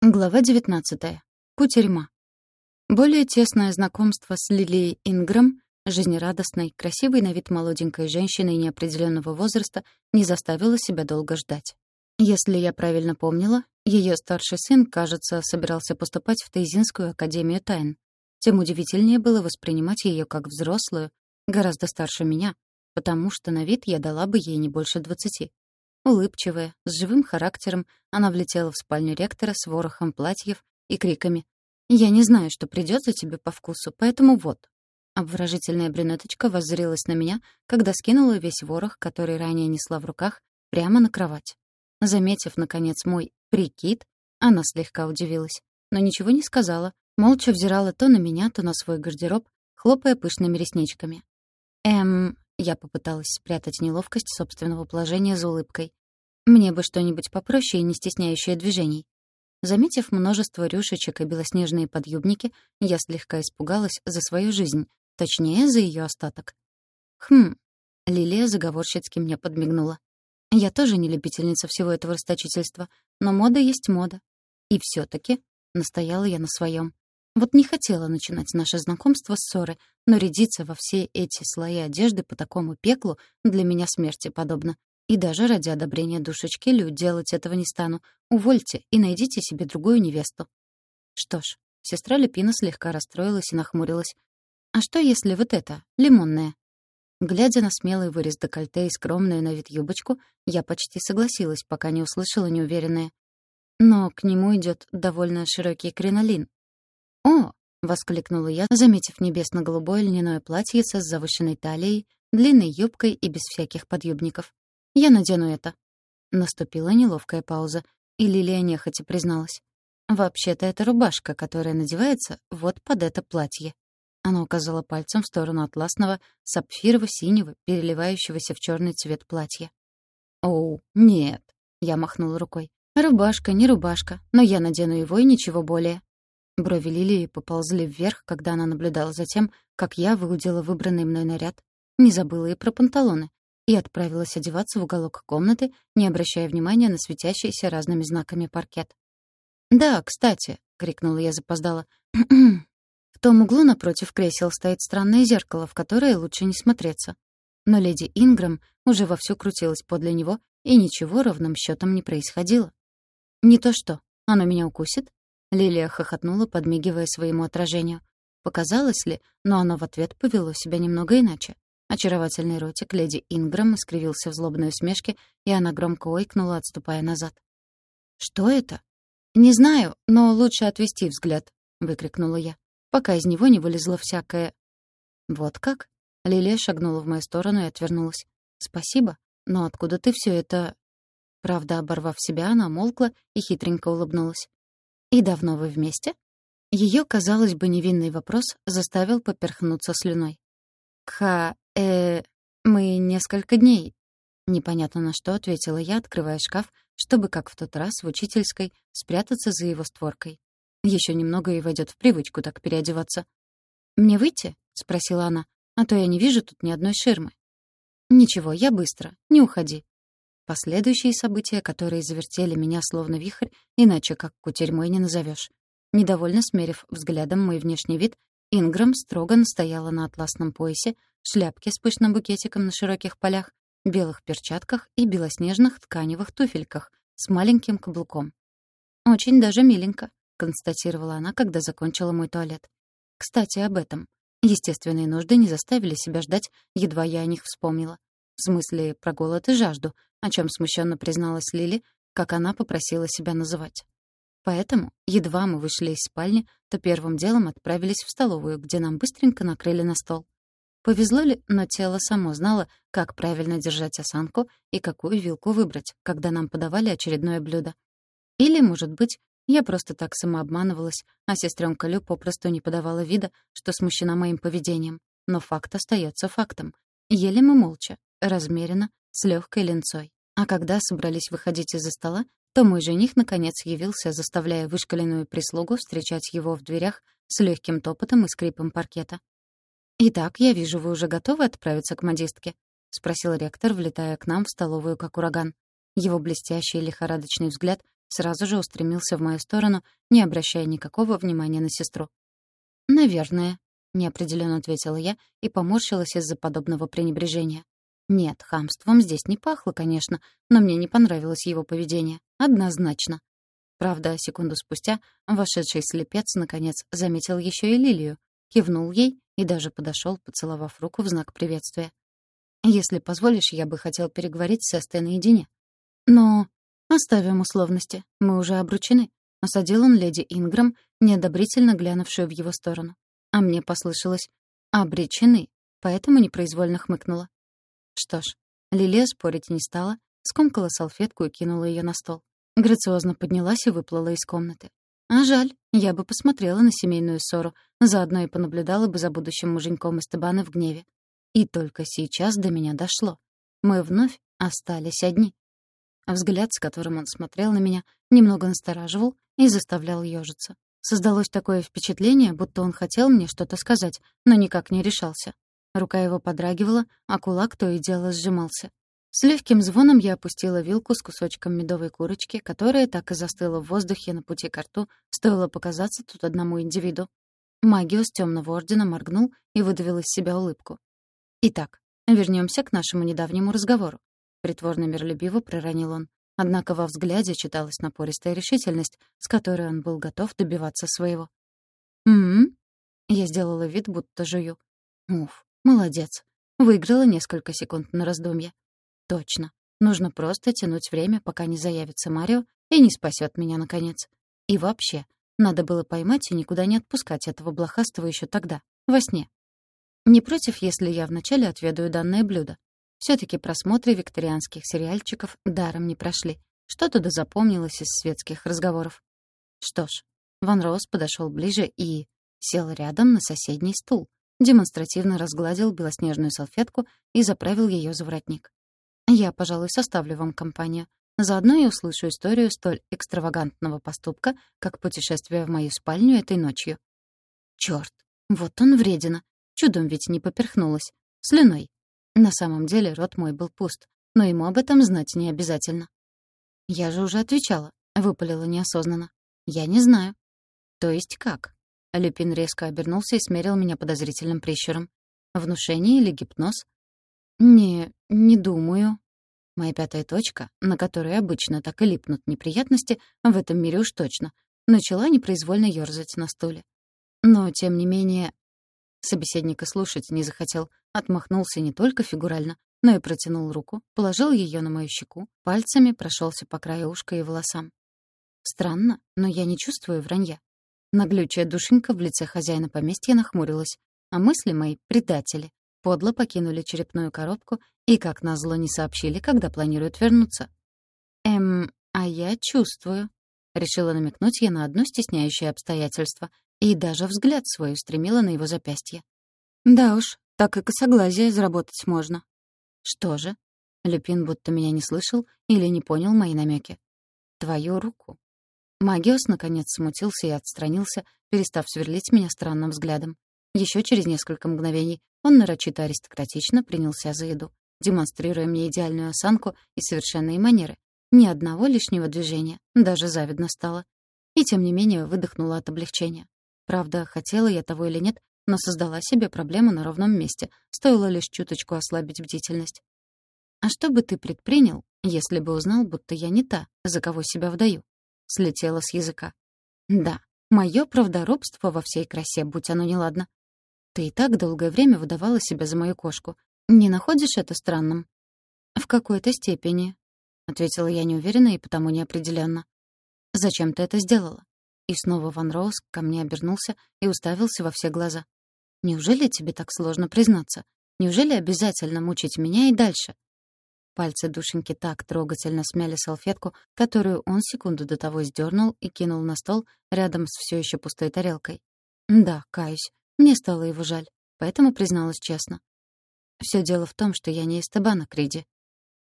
Глава 19. Кутерьма. Более тесное знакомство с Лилией Инграм, жизнерадостной, красивой на вид молоденькой женщиной неопределенного возраста, не заставило себя долго ждать. Если я правильно помнила, ее старший сын, кажется, собирался поступать в Тайзинскую академию тайн. Тем удивительнее было воспринимать ее как взрослую, гораздо старше меня, потому что на вид я дала бы ей не больше двадцати. Улыбчивая, с живым характером, она влетела в спальню ректора с ворохом платьев и криками. «Я не знаю, что придется тебе по вкусу, поэтому вот». Обворожительная брюнеточка воззрелась на меня, когда скинула весь ворох, который ранее несла в руках, прямо на кровать. Заметив, наконец, мой «прикид», она слегка удивилась, но ничего не сказала, молча взирала то на меня, то на свой гардероб, хлопая пышными ресничками. «Эм...» — я попыталась спрятать неловкость собственного положения за улыбкой. Мне бы что-нибудь попроще и не стесняющее движений. Заметив множество рюшечек и белоснежные подъюбники, я слегка испугалась за свою жизнь, точнее, за ее остаток. «Хм...» — Лилия заговорщицки мне подмигнула. «Я тоже не любительница всего этого расточительства, но мода есть мода. И все таки настояла я на своем. Вот не хотела начинать наше знакомство с ссоры, но рядиться во все эти слои одежды по такому пеклу для меня смерти подобно. И даже ради одобрения душечки Лю делать этого не стану. Увольте и найдите себе другую невесту. Что ж, сестра Люпина слегка расстроилась и нахмурилась. А что, если вот это, лимонная? Глядя на смелый вырез декольте и скромную на вид юбочку, я почти согласилась, пока не услышала неуверенное. Но к нему идет довольно широкий кринолин. «О!» — воскликнула я, заметив небесно-голубое льняное платьице с завышенной талией, длинной юбкой и без всяких подъюбников. Я надену это». Наступила неловкая пауза, и Лилия нехотя призналась. «Вообще-то это рубашка, которая надевается вот под это платье». Она указала пальцем в сторону атласного, сапфирово-синего, переливающегося в черный цвет платья. «Оу, нет», — я махнула рукой. «Рубашка, не рубашка, но я надену его и ничего более». Брови Лилии поползли вверх, когда она наблюдала за тем, как я выудила выбранный мной наряд. Не забыла и про панталоны и отправилась одеваться в уголок комнаты, не обращая внимания на светящийся разными знаками паркет. «Да, кстати», — крикнула я запоздала, «в том углу напротив кресел стоит странное зеркало, в которое лучше не смотреться». Но леди Инграм уже вовсю крутилась подле него, и ничего ровным счетом не происходило. «Не то что, оно меня укусит?» Лилия хохотнула, подмигивая своему отражению. Показалось ли, но оно в ответ повело себя немного иначе. Очаровательный ротик леди Инграм искривился в злобной усмешке, и она громко ойкнула, отступая назад. «Что это?» «Не знаю, но лучше отвести взгляд», — выкрикнула я, пока из него не вылезло всякое. «Вот как?» Лилия шагнула в мою сторону и отвернулась. «Спасибо, но откуда ты все это...» Правда, оборвав себя, она молкла и хитренько улыбнулась. «И давно вы вместе?» Ее, казалось бы, невинный вопрос заставил поперхнуться слюной. «Кха... э... мы несколько дней...» Непонятно на что ответила я, открывая шкаф, чтобы, как в тот раз в учительской, спрятаться за его створкой. Еще немного и войдет в привычку так переодеваться. «Мне выйти?» — спросила она. «А то я не вижу тут ни одной ширмы». «Ничего, я быстро. Не уходи». Последующие события, которые завертели меня словно вихрь, иначе как кутерьмой не назовешь. Недовольно смерив взглядом мой внешний вид, Инграм строго настояла на атласном поясе, шляпке с пышным букетиком на широких полях, белых перчатках и белоснежных тканевых туфельках с маленьким каблуком. «Очень даже миленько», — констатировала она, когда закончила мой туалет. «Кстати, об этом. Естественные нужды не заставили себя ждать, едва я о них вспомнила. В смысле, про голод и жажду, о чем смущенно призналась Лили, как она попросила себя называть. Поэтому, едва мы вышли из спальни, то первым делом отправились в столовую, где нам быстренько накрыли на стол. Повезло ли, но тело само знало, как правильно держать осанку и какую вилку выбрать, когда нам подавали очередное блюдо. Или, может быть, я просто так самообманывалась, а сестренка Лю попросту не подавала вида, что смущена моим поведением. Но факт остается фактом. Ели мы молча, размеренно, с легкой ленцой. А когда собрались выходить из-за стола, то мой жених наконец явился, заставляя вышкаленную прислугу встречать его в дверях с легким топотом и скрипом паркета. «Итак, я вижу, вы уже готовы отправиться к модистке?» — спросил ректор, влетая к нам в столовую как ураган. Его блестящий лихорадочный взгляд сразу же устремился в мою сторону, не обращая никакого внимания на сестру. «Наверное», — неопределенно ответила я и поморщилась из-за подобного пренебрежения. Нет, хамством здесь не пахло, конечно, но мне не понравилось его поведение. Однозначно. Правда, секунду спустя вошедший слепец наконец заметил еще и Лилию, кивнул ей и даже подошел, поцеловав руку в знак приветствия. «Если позволишь, я бы хотел переговорить с Эстой наедине». «Но...» «Оставим условности. Мы уже обручены», — осадил он леди Инграм, неодобрительно глянувшую в его сторону. А мне послышалось «обречены», поэтому непроизвольно хмыкнула. Что ж, Лилия спорить не стала, скомкала салфетку и кинула ее на стол. Грациозно поднялась и выплыла из комнаты. А жаль, я бы посмотрела на семейную ссору, заодно и понаблюдала бы за будущим муженьком из Табана в гневе. И только сейчас до меня дошло. Мы вновь остались одни. Взгляд, с которым он смотрел на меня, немного настораживал и заставлял ёжиться. Создалось такое впечатление, будто он хотел мне что-то сказать, но никак не решался. Рука его подрагивала, а кулак то и дело сжимался. С легким звоном я опустила вилку с кусочком медовой курочки, которая так и застыла в воздухе на пути к рту, стоило показаться тут одному индивиду. Магиус темного ордена моргнул и выдавил из себя улыбку. «Итак, вернемся к нашему недавнему разговору», — притворно миролюбиво проронил он. Однако во взгляде читалась напористая решительность, с которой он был готов добиваться своего. «М-м-м?» Я сделала вид, будто жую. «Уф, Молодец. Выиграла несколько секунд на раздумье. Точно. Нужно просто тянуть время, пока не заявится Марио и не спасет меня, наконец. И вообще, надо было поймать и никуда не отпускать этого блохастого еще тогда, во сне. Не против, если я вначале отведаю данное блюдо. все таки просмотры викторианских сериальчиков даром не прошли. Что-то да запомнилось из светских разговоров. Что ж, Ван Роуз подошел ближе и сел рядом на соседний стул, демонстративно разгладил белоснежную салфетку и заправил ее за воротник. «Я, пожалуй, составлю вам компанию. Заодно и услышу историю столь экстравагантного поступка, как путешествие в мою спальню этой ночью». Черт, вот он вредина. Чудом ведь не поперхнулась. Слюной. На самом деле рот мой был пуст, но ему об этом знать не обязательно. Я же уже отвечала, выпалила неосознанно. Я не знаю. То есть как? Люпин резко обернулся и смерил меня подозрительным прищуром. «Внушение или гипноз?» «Не, не думаю». Моя пятая точка, на которой обычно так и липнут неприятности, в этом мире уж точно, начала непроизвольно ёрзать на стуле. Но, тем не менее, собеседник и слушать не захотел, отмахнулся не только фигурально, но и протянул руку, положил ее на мою щеку, пальцами прошелся по краю ушка и волосам. Странно, но я не чувствую вранья. Наглючая душенька в лице хозяина поместья нахмурилась, а мысли мои, предатели, подло покинули черепную коробку и, как назло, не сообщили, когда планируют вернуться. «Эм, а я чувствую», — решила намекнуть я на одно стесняющее обстоятельство, и даже взгляд свой устремила на его запястье. «Да уж, так и косоглазие заработать можно». «Что же?» Люпин будто меня не слышал или не понял мои намеки. «Твою руку», Магиос, наконец, смутился и отстранился, перестав сверлить меня странным взглядом. Еще через несколько мгновений он нарочито аристократично принялся за еду, демонстрируя мне идеальную осанку и совершенные манеры. Ни одного лишнего движения, даже завидно стало. И тем не менее выдохнула от облегчения. Правда, хотела я того или нет, но создала себе проблему на ровном месте, стоило лишь чуточку ослабить бдительность. «А что бы ты предпринял, если бы узнал, будто я не та, за кого себя вдаю?» Слетело с языка. Да, мое правдоробство во всей красе, будь оно неладно. Ты и так долгое время выдавала себя за мою кошку. Не находишь это странным? В какой-то степени, ответила я неуверенно и потому неопределенно. Зачем ты это сделала? И снова Ван Роуз ко мне обернулся и уставился во все глаза. Неужели тебе так сложно признаться? Неужели обязательно мучить меня и дальше? Пальцы душеньки так трогательно смяли салфетку, которую он секунду до того сдернул и кинул на стол рядом с все еще пустой тарелкой. Да, каюсь, мне стало его жаль, поэтому призналась честно. Все дело в том, что я не из Табана, Криди.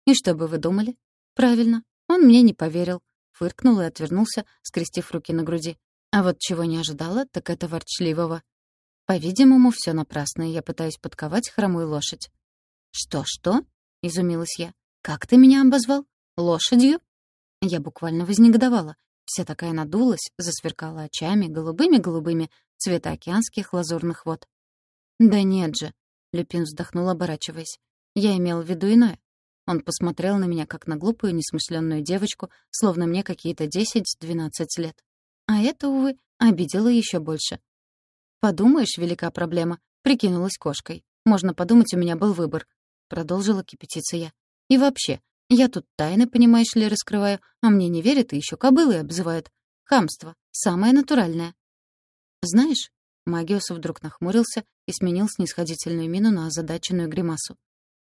И что бы вы думали? Правильно, он мне не поверил. Фыркнул и отвернулся, скрестив руки на груди. А вот чего не ожидала, так это ворчливого. По-видимому, все напрасно, и я пытаюсь подковать хромую лошадь. «Что-что?» — изумилась я. «Как ты меня обозвал? Лошадью?» Я буквально вознегодовала, Вся такая надулась, засверкала очами, голубыми-голубыми, цвета океанских лазурных вод. «Да нет же», — Люпин вздохнул, оборачиваясь. «Я имел в виду иное». Он посмотрел на меня, как на глупую, несмышленную девочку, словно мне какие-то 10-12 лет. А это, увы, обидело еще больше. «Подумаешь, велика проблема. Прикинулась кошкой. Можно подумать, у меня был выбор. Продолжила кипятиться я. И вообще, я тут тайны, понимаешь ли, раскрываю, а мне не верят и еще кобылы обзывают. Хамство. Самое натуральное. Знаешь, Магиус вдруг нахмурился и сменил снисходительную мину на озадаченную гримасу.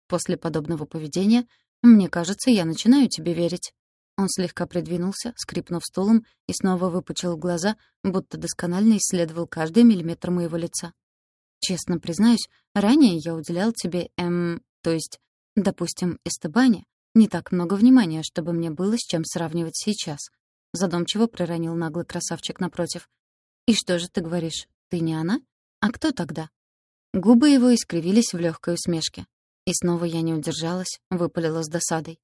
После подобного поведения, мне кажется, я начинаю тебе верить. Он слегка придвинулся, скрипнув стулом, и снова выпучил глаза, будто досконально исследовал каждый миллиметр моего лица. Честно признаюсь, ранее я уделял тебе, эм, то есть, допустим, Эстебане, не так много внимания, чтобы мне было с чем сравнивать сейчас. Задумчиво проронил наглый красавчик напротив. «И что же ты говоришь? Ты не она? А кто тогда?» Губы его искривились в легкой усмешке. И снова я не удержалась, выпалила с досадой.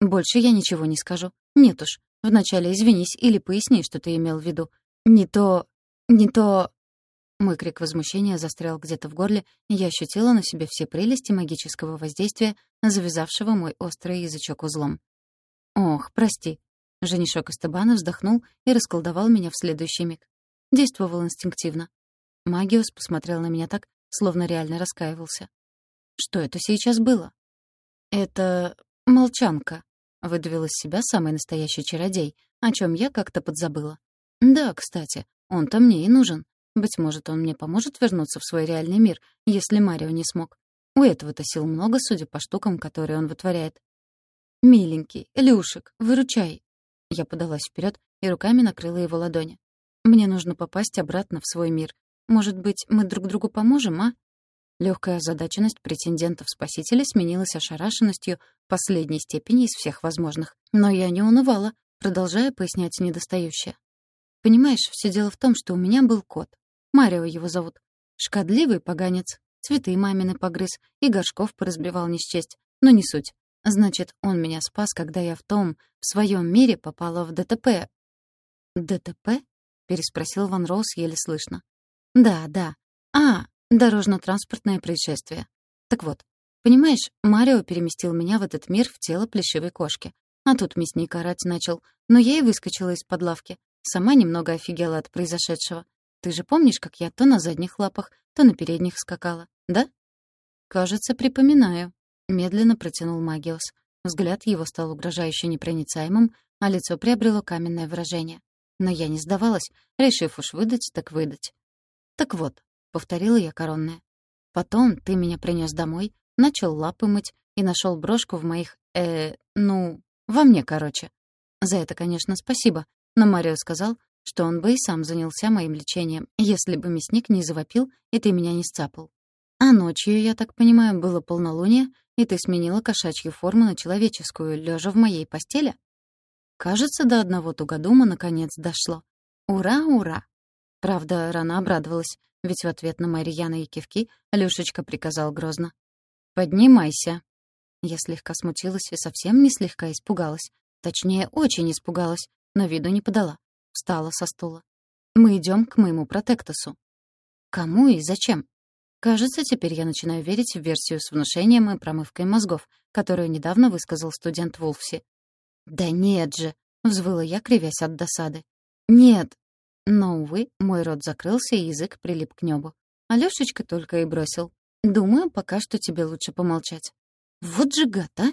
«Больше я ничего не скажу. Нет уж. Вначале извинись или поясни, что ты имел в виду. Не то... не то...» Мой крик возмущения застрял где-то в горле, и я ощутила на себе все прелести магического воздействия, завязавшего мой острый язычок узлом. «Ох, прости». Женишок Эстебана вздохнул и расколдовал меня в следующий миг. Действовал инстинктивно. Магиус посмотрел на меня так, словно реально раскаивался. «Что это сейчас было?» «Это... молчанка», — выдавил из себя самый настоящий чародей, о чем я как-то подзабыла. «Да, кстати, он-то мне и нужен. Быть может, он мне поможет вернуться в свой реальный мир, если Марио не смог. У этого-то сил много, судя по штукам, которые он вытворяет. «Миленький, Люшек, выручай!» Я подалась вперед и руками накрыла его ладони. «Мне нужно попасть обратно в свой мир. Может быть, мы друг другу поможем, а?» Легкая озадаченность претендентов-спасителя сменилась ошарашенностью последней степени из всех возможных. Но я не унывала, продолжая пояснять недостающее. Понимаешь, все дело в том, что у меня был кот. Марио его зовут. Шкодливый поганец. Цветы мамины погрыз и горшков поразбивал не счесть. Но не суть. Значит, он меня спас, когда я в том, в своем мире попала в ДТП. «ДТП?» — переспросил Ван Роуз еле слышно. «Да, да. А, дорожно-транспортное происшествие. Так вот, понимаешь, Марио переместил меня в этот мир в тело плешивой кошки. А тут мясник орать начал, но я и выскочила из-под лавки. Сама немного офигела от произошедшего. Ты же помнишь, как я то на задних лапах, то на передних скакала, да? Кажется, припоминаю. Медленно протянул Магиос. Взгляд его стал угрожающе непроницаемым, а лицо приобрело каменное выражение. Но я не сдавалась, решив уж выдать, так выдать. «Так вот», — повторила я коронная. «Потом ты меня принес домой, начал лапы мыть и нашел брошку в моих... э ну, во мне, короче. За это, конечно, спасибо, но Марио сказал, что он бы и сам занялся моим лечением, если бы мясник не завопил, и ты меня не сцапал. А ночью, я так понимаю, было полнолуние, и ты сменила кошачью форму на человеческую, лежа в моей постели? Кажется, до одного тугодума наконец дошло. Ура, ура! Правда, рано обрадовалась, ведь в ответ на Марьяна и кивки Лёшечка приказал грозно. «Поднимайся». Я слегка смутилась и совсем не слегка испугалась. Точнее, очень испугалась, но виду не подала. Встала со стула. «Мы идем к моему протектосу». «Кому и зачем?» Кажется, теперь я начинаю верить в версию с внушением и промывкой мозгов, которую недавно высказал студент Вулфси. «Да нет же!» — взвыла я, кривясь от досады. «Нет!» Но, увы, мой рот закрылся, и язык прилип к небу. Алёшечка только и бросил. «Думаю, пока что тебе лучше помолчать». «Вот же гад, а!»